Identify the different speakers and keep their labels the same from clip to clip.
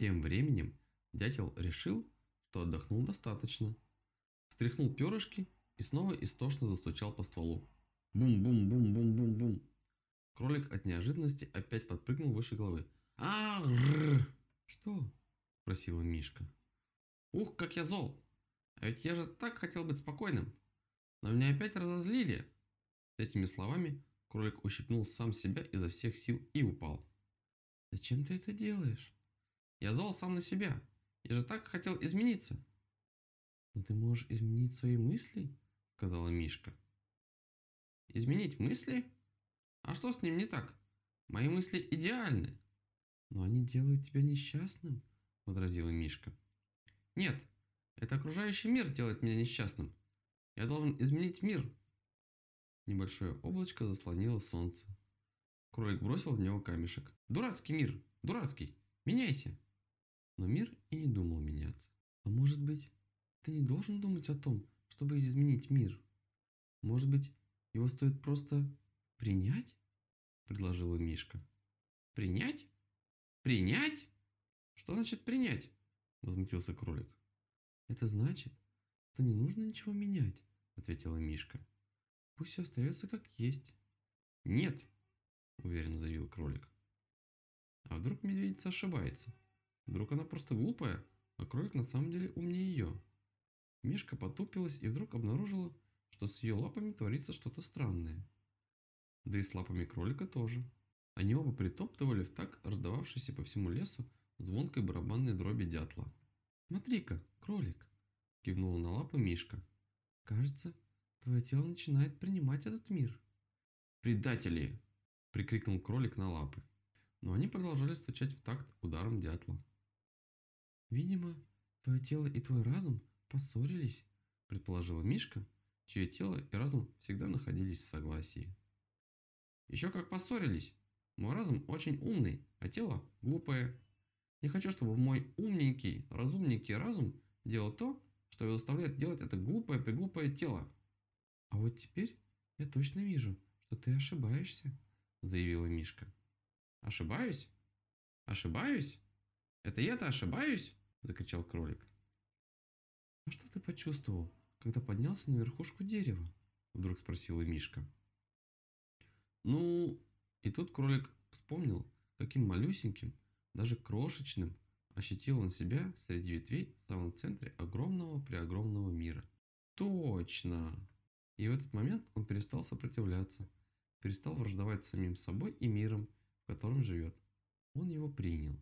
Speaker 1: Тем временем дятел решил, что отдохнул достаточно. Стряхнул перышки и снова истошно застучал по стволу. Бум-бум-бум-бум-бум-бум. Кролик от неожиданности опять подпрыгнул выше головы. а «Что?» – спросила Мишка. «Ух, как я зол! А ведь я же так хотел быть спокойным! Но меня опять разозлили!» С этими словами кролик ущипнул сам себя изо всех сил и упал. «Зачем ты это делаешь?» «Я зол сам на себя! Я же так хотел измениться!» «Но ты можешь изменить свои мысли?» – сказала Мишка. «Изменить мысли?» А что с ним не так? Мои мысли идеальны. Но они делают тебя несчастным, возразила Мишка. Нет, это окружающий мир делает меня несчастным. Я должен изменить мир. Небольшое облачко заслонило солнце. Кролик бросил в него камешек. Дурацкий мир, дурацкий, меняйся. Но мир и не думал меняться. А может быть, ты не должен думать о том, чтобы изменить мир? Может быть, его стоит просто «Принять?» – предложила Мишка. «Принять? Принять? Что значит принять?» – возмутился кролик. «Это значит, что не нужно ничего менять», – ответила Мишка. «Пусть все остается как есть». «Нет», – уверенно заявил кролик. А вдруг медведица ошибается? Вдруг она просто глупая, а кролик на самом деле умнее ее? Мишка потупилась и вдруг обнаружила, что с ее лапами творится что-то странное да и с лапами кролика тоже. Они оба притоптывали в так раздававшейся по всему лесу звонкой барабанной дроби дятла. «Смотри-ка, кролик!» – кивнула на лапы Мишка. «Кажется, твое тело начинает принимать этот мир». «Предатели!» – прикрикнул кролик на лапы. Но они продолжали стучать в такт ударом дятла. «Видимо, твое тело и твой разум поссорились», – предположила Мишка, чье тело и разум всегда находились в согласии. Еще как поссорились. Мой разум очень умный, а тело глупое. Не хочу, чтобы мой умненький, разумненький разум делал то, что его заставляет делать это глупое-преглупое тело. А вот теперь я точно вижу, что ты ошибаешься, заявила Мишка. Ошибаюсь? Ошибаюсь? Это я-то ошибаюсь? Закричал кролик. А что ты почувствовал, когда поднялся на верхушку дерева? Вдруг спросила Мишка. Ну, и тут кролик вспомнил, каким малюсеньким, даже крошечным, ощутил он себя среди ветвей в самом центре огромного-преогромного мира. Точно! И в этот момент он перестал сопротивляться, перестал враждовать самим собой и миром, в котором живет. Он его принял.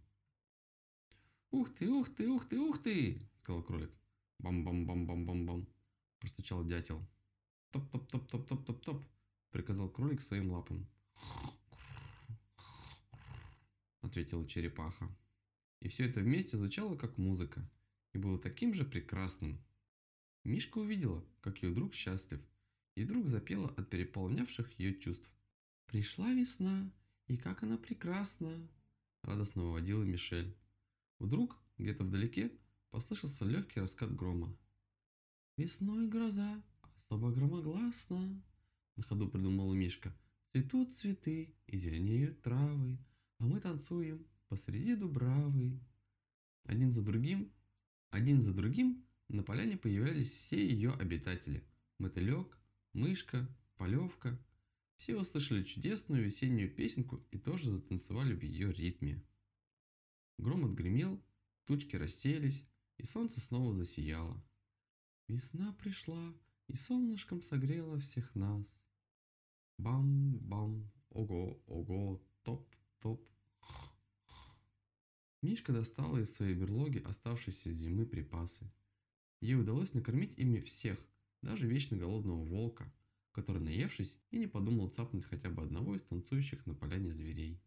Speaker 1: «Ух ты, ух ты, ух ты, ух ты!» – сказал кролик. «Бам-бам-бам-бам-бам-бам!» – простучал дятел. «Топ-топ-топ-топ-топ-топ-топ!» приказал кролик своим лапам. Ответила черепаха. И все это вместе звучало как музыка и было таким же прекрасным. Мишка увидела, как ее друг счастлив, и вдруг запела от переполнявших ее чувств. «Пришла весна, и как она прекрасна!» Радостно выводила Мишель. Вдруг, где-то вдалеке, послышался легкий раскат грома. «Весной гроза, особо громогласна!» На ходу придумала Мишка. Цветут цветы и зеленеют травы, а мы танцуем посреди дубравы. Один за другим, один за другим на поляне появлялись все ее обитатели. Мотылек, мышка, полевка. Все услышали чудесную весеннюю песенку и тоже затанцевали в ее ритме. Гром отгремел, тучки рассеялись, и солнце снова засияло. Весна пришла и солнышком согрела всех нас. Бам-бам, ого-ого, топ-топ. Мишка достала из своей берлоги оставшиеся с зимы припасы. Ей удалось накормить ими всех, даже вечно голодного волка, который, наевшись, и не подумал цапнуть хотя бы одного из танцующих на поляне зверей.